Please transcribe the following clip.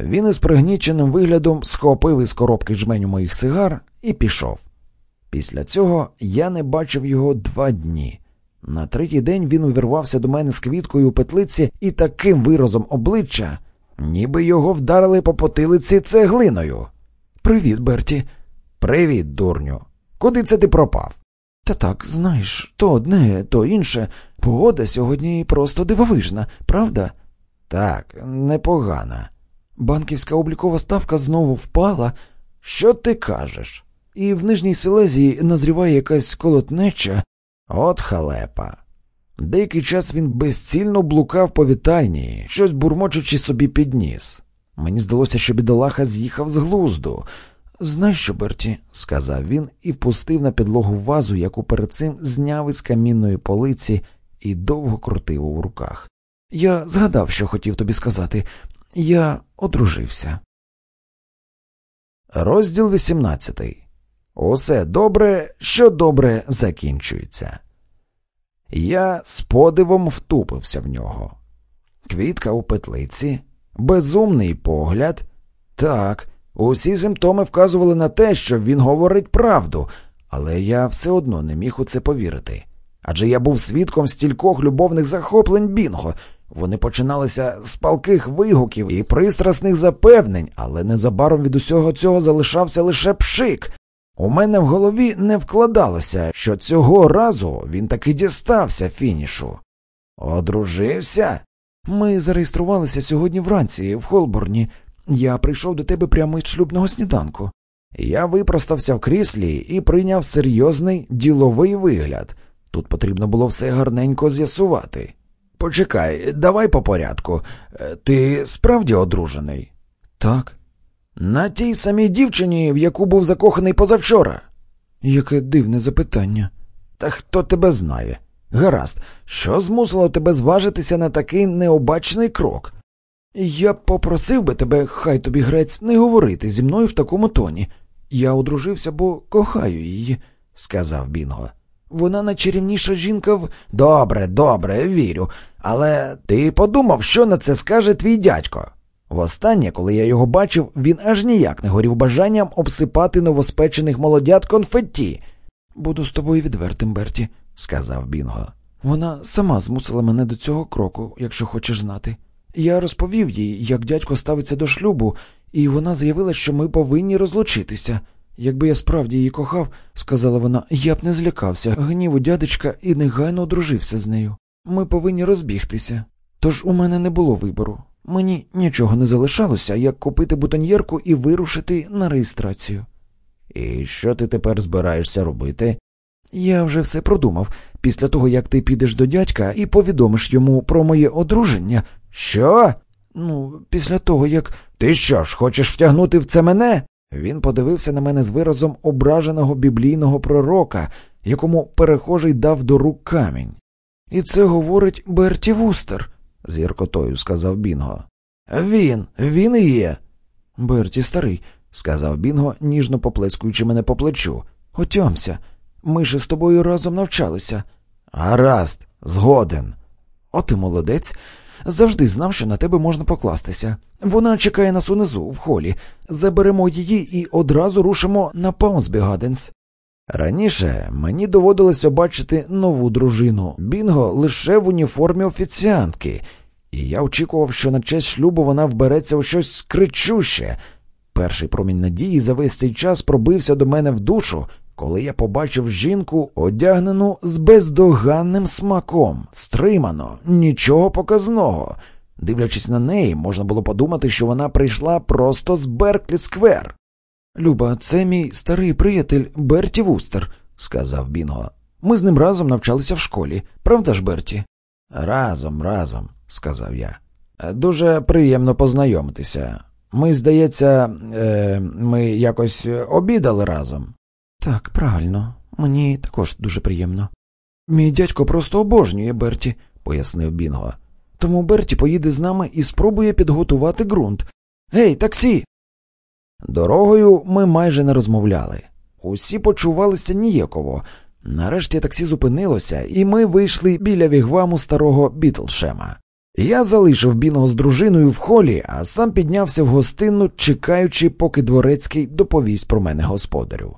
Він із пригніченим виглядом схопив із коробки жменю моїх сигар і пішов. Після цього я не бачив його два дні. На третій день він увірвався до мене з квіткою у петлиці і таким виразом обличчя, ніби його вдарили по потилиці цеглиною. Привіт, Берті. Привіт, дурню. Куди це ти пропав? Та так, знаєш, то одне, то інше. Погода сьогодні просто дивовижна, правда? Так, непогана. Банківська облікова ставка знову впала. Що ти кажеш? І в Нижній Селезії назріває якась колотнеча. От халепа. Деякий час він безцільно блукав по вітальні, щось бурмочучи собі під ніс. Мені здалося, що бідолаха з'їхав з глузду. Знаєш що, Берті, сказав він і впустив на підлогу вазу, яку перед цим зняв із камінної полиці і довго крутив у руках. Я згадав, що хотів тобі сказати. Я одружився. Розділ 18. Усе добре, що добре закінчується. Я з подивом втупився в нього. Квітка у петлиці, безумний погляд. Так, усі симптоми вказували на те, що він говорить правду, але я все одно не міг у це повірити. Адже я був свідком стількох любовних захоплень Бінго. Вони починалися з палких вигуків і пристрасних запевнень, але незабаром від усього цього залишався лише пшик. У мене в голові не вкладалося, що цього разу він таки дістався фінішу. Одружився? Ми зареєструвалися сьогодні вранці в Холборні. Я прийшов до тебе прямо із шлюбного сніданку. Я випростався в кріслі і прийняв серйозний діловий вигляд. Тут потрібно було все гарненько з'ясувати. Почекай, давай по порядку. Е, ти справді одружений? Так. На тій самій дівчині, в яку був закоханий позавчора. Яке дивне запитання. Та хто тебе знає? Гаразд, що змусило тебе зважитися на такий необачний крок? Я попросив би тебе, хай тобі грець, не говорити зі мною в такому тоні. Я одружився, бо кохаю її, сказав Бінго. Вона найчарівніша жінка в. Добре, добре, вірю. Але ти подумав, що на це скаже твій дядько. Востаннє, коли я його бачив, він аж ніяк не горів бажанням обсипати новоспечених молодят конфетті. Буду з тобою відвертим, Берті, сказав Бінго. Вона сама змусила мене до цього кроку, якщо хочеш знати. Я розповів їй, як дядько ставиться до шлюбу, і вона заявила, що ми повинні розлучитися. Якби я справді її кохав, сказала вона, я б не злякався гніву дядечка і негайно одружився з нею. Ми повинні розбігтися. Тож у мене не було вибору. Мені нічого не залишалося, як купити бутоньєрку і вирушити на реєстрацію. І що ти тепер збираєшся робити? Я вже все продумав. Після того, як ти підеш до дядька і повідомиш йому про моє одруження. Що? Ну, після того, як. Ти що ж, хочеш втягнути в це мене? Він подивився на мене з виразом ображеного біблійного пророка, якому перехожий дав до рук камінь. І це говорить Берті Вустер, з гіркотою сказав Бінго. Він, він і є. Берті старий, сказав Бінго, ніжно поплескуючи мене по плечу. Отямся, ми ж з тобою разом навчалися. Гаразд, згоден. От і молодець. Завжди знав, що на тебе можна покластися. Вона чекає нас унизу, в холі. Заберемо її і одразу рушимо на Паунсбі Гаденс. Раніше мені доводилося бачити нову дружину Бінго лише в уніформі офіціантки, і я очікував, що на честь шлюбу вона вбереться у щось кричуще. Перший промінь надії за весь цей час пробився до мене в душу, коли я побачив жінку, одягнену з бездоганним смаком, стримано, нічого показного. Дивлячись на неї, можна було подумати, що вона прийшла просто з Берклі Сквер. Люба, це мій старий приятель Берті Вустер, сказав Бінго. Ми з ним разом навчалися в школі, правда ж, Берті? Разом, разом, сказав я. Дуже приємно познайомитися. Ми, здається, е, ми якось обідали разом. Так, правильно, мені також дуже приємно. Мій дядько просто обожнює Берті, пояснив Бінго. Тому Берті поїде з нами і спробує підготувати ґрунт. Гей, таксі. Дорогою ми майже не розмовляли. Усі почувалися ніяково. Нарешті таксі зупинилося, і ми вийшли біля вігваму старого Бітлшема. Я залишив Бінго з дружиною в холі, а сам піднявся в гостину, чекаючи, поки дворецький доповість про мене господарю.